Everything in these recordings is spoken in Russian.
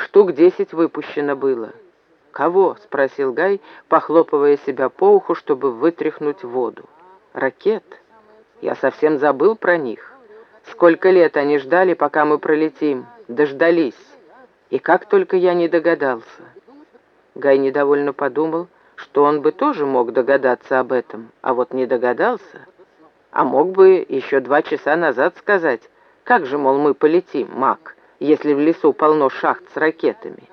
Штук десять выпущено было». «Кого?» — спросил Гай, похлопывая себя по уху, чтобы вытряхнуть воду. «Ракет. Я совсем забыл про них. Сколько лет они ждали, пока мы пролетим. Дождались. И как только я не догадался». Гай недовольно подумал, что он бы тоже мог догадаться об этом, а вот не догадался. А мог бы еще два часа назад сказать, как же, мол, мы полетим, маг, если в лесу полно шахт с ракетами.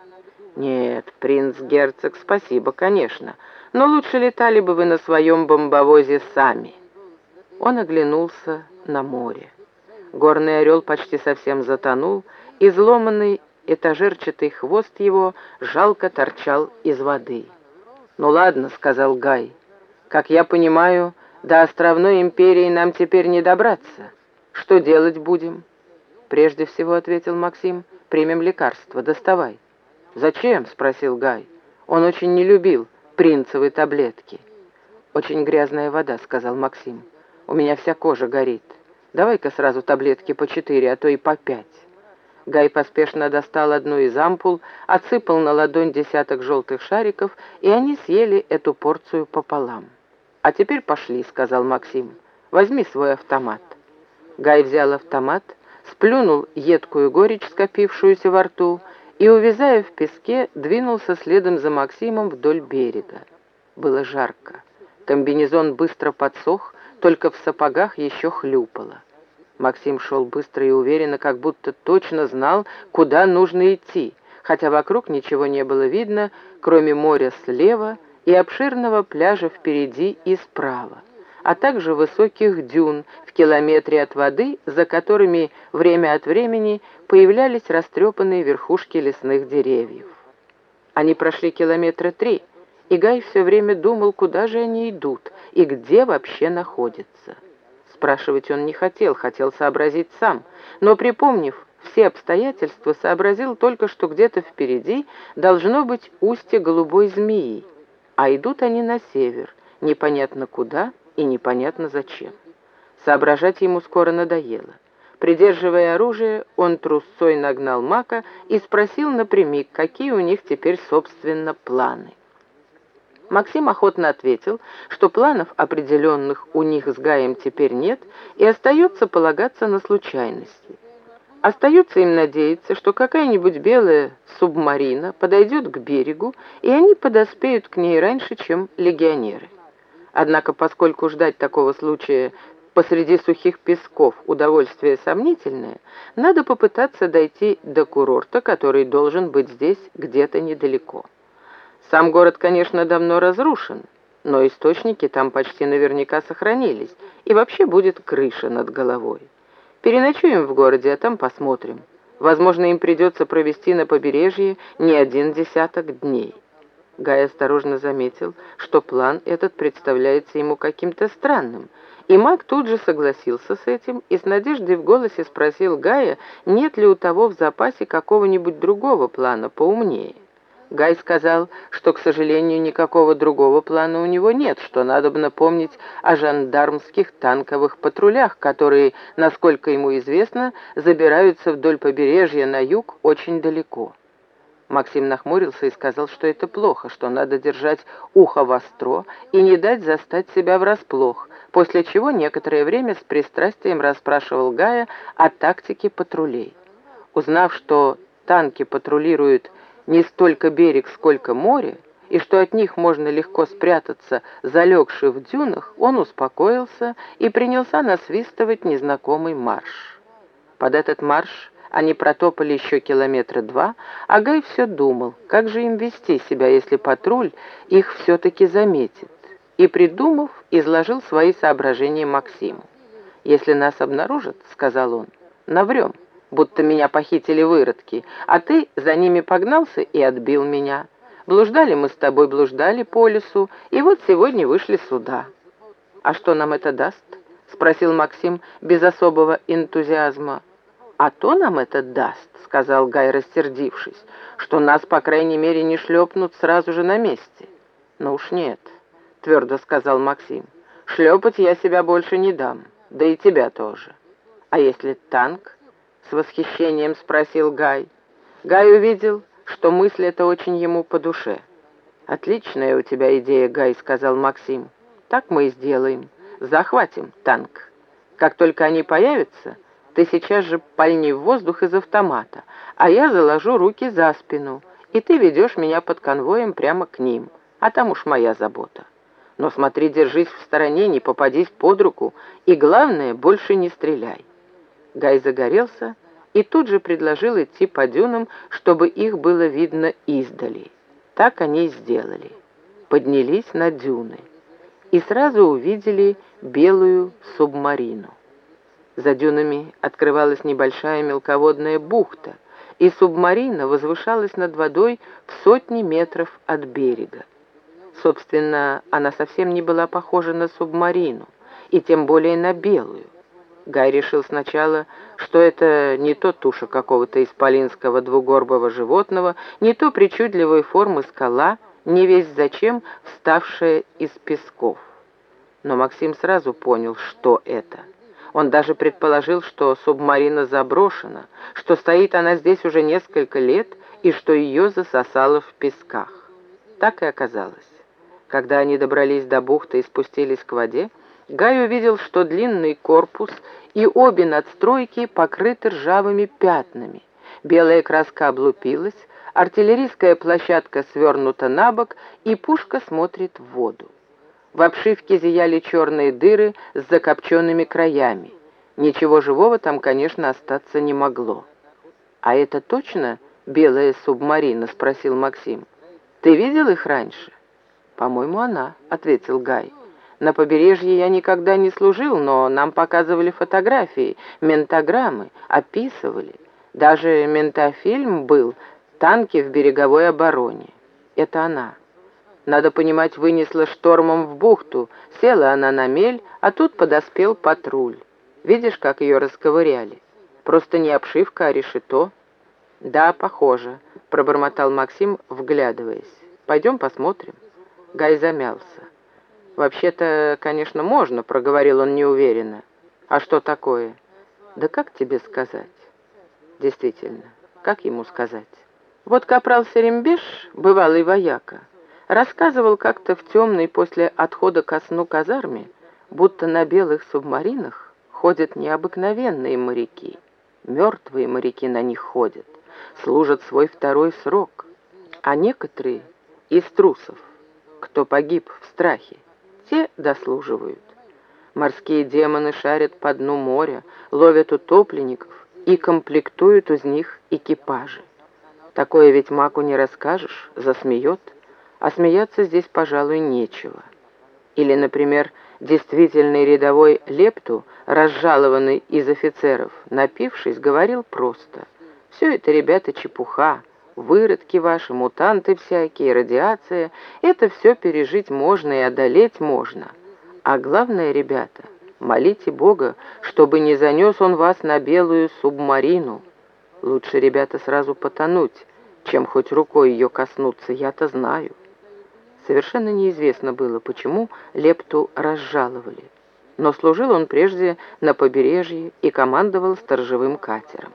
Нет, принц-герцог, спасибо, конечно, но лучше летали бы вы на своем бомбовозе сами. Он оглянулся на море. Горный орел почти совсем затонул, изломанный этажерчатый хвост его жалко торчал из воды. «Ну ладно», — сказал Гай, — «как я понимаю, до островной империи нам теперь не добраться. Что делать будем?» «Прежде всего», — ответил Максим, — «примем лекарство, доставай». «Зачем?» — спросил Гай. Он очень не любил принцевые таблетки. «Очень грязная вода», — сказал Максим. «У меня вся кожа горит. Давай-ка сразу таблетки по четыре, а то и по пять». Гай поспешно достал одну из ампул, отсыпал на ладонь десяток желтых шариков, и они съели эту порцию пополам. «А теперь пошли», — сказал Максим. «Возьми свой автомат». Гай взял автомат, сплюнул едкую горечь, скопившуюся во рту, и, увязая в песке, двинулся следом за Максимом вдоль берега. Было жарко. Комбинезон быстро подсох, только в сапогах еще хлюпало. Максим шел быстро и уверенно, как будто точно знал, куда нужно идти, хотя вокруг ничего не было видно, кроме моря слева и обширного пляжа впереди и справа, а также высоких дюн в километре от воды, за которыми время от времени появлялись растрепанные верхушки лесных деревьев. Они прошли километра три, и Гай все время думал, куда же они идут и где вообще находятся. Спрашивать он не хотел, хотел сообразить сам, но, припомнив все обстоятельства, сообразил только, что где-то впереди должно быть устье голубой змеи, а идут они на север, непонятно куда и непонятно зачем. Соображать ему скоро надоело. Придерживая оружие, он трусцой нагнал Мака и спросил напрямик, какие у них теперь, собственно, планы. Максим охотно ответил, что планов определенных у них с Гаем теперь нет, и остается полагаться на случайности. Остается им надеяться, что какая-нибудь белая субмарина подойдет к берегу, и они подоспеют к ней раньше, чем легионеры. Однако, поскольку ждать такого случая посреди сухих песков удовольствие сомнительное, надо попытаться дойти до курорта, который должен быть здесь где-то недалеко. Сам город, конечно, давно разрушен, но источники там почти наверняка сохранились, и вообще будет крыша над головой. Переночуем в городе, а там посмотрим. Возможно, им придется провести на побережье не один десяток дней. Гай осторожно заметил, что план этот представляется ему каким-то странным, и маг тут же согласился с этим и с надеждой в голосе спросил Гая, нет ли у того в запасе какого-нибудь другого плана поумнее. Гай сказал, что, к сожалению, никакого другого плана у него нет, что надо бы напомнить о жандармских танковых патрулях, которые, насколько ему известно, забираются вдоль побережья на юг очень далеко. Максим нахмурился и сказал, что это плохо, что надо держать ухо востро и не дать застать себя врасплох, после чего некоторое время с пристрастием расспрашивал Гая о тактике патрулей. Узнав, что танки патрулируют не столько берег, сколько море, и что от них можно легко спрятаться, залегши в дюнах, он успокоился и принялся насвистывать незнакомый марш. Под этот марш они протопали еще километра два, а Гай все думал, как же им вести себя, если патруль их все-таки заметит, и, придумав, изложил свои соображения Максиму. «Если нас обнаружат, — сказал он, — наврем» будто меня похитили выродки, а ты за ними погнался и отбил меня. Блуждали мы с тобой, блуждали по лесу, и вот сегодня вышли сюда». «А что нам это даст?» — спросил Максим без особого энтузиазма. «А то нам это даст», — сказал Гай, рассердившись, «что нас, по крайней мере, не шлепнут сразу же на месте». «Ну уж нет», — твердо сказал Максим, «шлепать я себя больше не дам, да и тебя тоже. А если танк?» с восхищением спросил Гай. Гай увидел, что мысль эта очень ему по душе. «Отличная у тебя идея, Гай», — сказал Максим. «Так мы и сделаем. Захватим танк. Как только они появятся, ты сейчас же пальни в воздух из автомата, а я заложу руки за спину, и ты ведешь меня под конвоем прямо к ним, а там уж моя забота. Но смотри, держись в стороне, не попадись под руку, и главное, больше не стреляй». Гай загорелся и тут же предложил идти по дюнам, чтобы их было видно издали. Так они и сделали. Поднялись на дюны и сразу увидели белую субмарину. За дюнами открывалась небольшая мелководная бухта, и субмарина возвышалась над водой в сотни метров от берега. Собственно, она совсем не была похожа на субмарину, и тем более на белую. Гай решил сначала, что это не то туша какого-то исполинского двугорбого животного, не то причудливой формы скала, не весь зачем вставшая из песков. Но Максим сразу понял, что это. Он даже предположил, что субмарина заброшена, что стоит она здесь уже несколько лет и что ее засосало в песках. Так и оказалось. Когда они добрались до бухты и спустились к воде, Гай увидел, что длинный корпус и обе надстройки покрыты ржавыми пятнами. Белая краска облупилась, артиллерийская площадка свернута на бок, и пушка смотрит в воду. В обшивке зияли черные дыры с закопченными краями. Ничего живого там, конечно, остаться не могло. «А это точно белая субмарина?» — спросил Максим. «Ты видел их раньше?» «По-моему, она», — ответил Гай. «На побережье я никогда не служил, но нам показывали фотографии, ментограммы, описывали. Даже ментофильм был «Танки в береговой обороне». Это она. Надо понимать, вынесла штормом в бухту, села она на мель, а тут подоспел патруль. Видишь, как ее расковыряли? Просто не обшивка, а решето». «Да, похоже», — пробормотал Максим, вглядываясь. «Пойдем посмотрим». Гай замялся. «Вообще-то, конечно, можно», — проговорил он неуверенно. «А что такое?» «Да как тебе сказать?» «Действительно, как ему сказать?» Вот капрал Серембеш, бывалый вояка, рассказывал как-то в темной после отхода ко сну казарме, будто на белых субмаринах ходят необыкновенные моряки. Мертвые моряки на них ходят, служат свой второй срок, а некоторые из трусов кто погиб в страхе, те дослуживают. Морские демоны шарят по дну моря, ловят утопленников и комплектуют из них экипажи. Такое ведь маку не расскажешь, засмеет, а смеяться здесь, пожалуй, нечего. Или, например, действительный рядовой Лепту, разжалованный из офицеров, напившись, говорил просто «Все это, ребята, чепуха, Выродки ваши, мутанты всякие, радиация — это все пережить можно и одолеть можно. А главное, ребята, молите Бога, чтобы не занес он вас на белую субмарину. Лучше, ребята, сразу потонуть, чем хоть рукой ее коснуться, я-то знаю. Совершенно неизвестно было, почему Лепту разжаловали. Но служил он прежде на побережье и командовал сторожевым катером.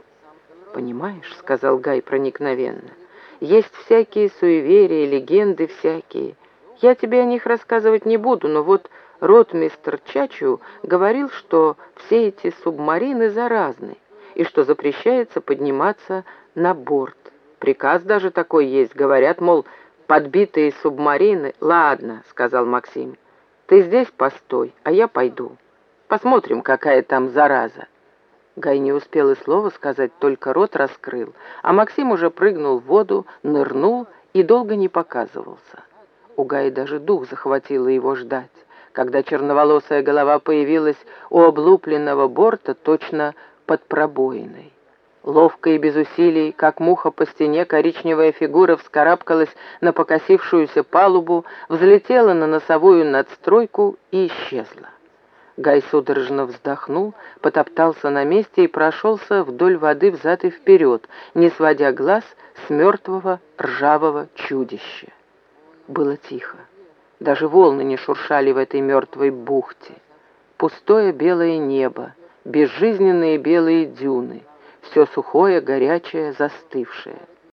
«Понимаешь», — сказал Гай проникновенно, — «есть всякие суеверия, легенды всякие. Я тебе о них рассказывать не буду, но вот ротмистр Чачу говорил, что все эти субмарины заразны и что запрещается подниматься на борт. Приказ даже такой есть, говорят, мол, подбитые субмарины... «Ладно», — сказал Максим, — «ты здесь постой, а я пойду. Посмотрим, какая там зараза». Гай не успел и слова сказать, только рот раскрыл, а Максим уже прыгнул в воду, нырнул и долго не показывался. У Гая даже дух захватило его ждать. Когда черноволосая голова появилась у облупленного борта, точно под пробоиной. Ловко и без усилий, как муха по стене, коричневая фигура вскарабкалась на покосившуюся палубу, взлетела на носовую надстройку и исчезла. Гай судорожно вздохнул, потоптался на месте и прошелся вдоль воды взад и вперед, не сводя глаз с мертвого ржавого чудища. Было тихо. Даже волны не шуршали в этой мертвой бухте. Пустое белое небо, безжизненные белые дюны, все сухое, горячее, застывшее.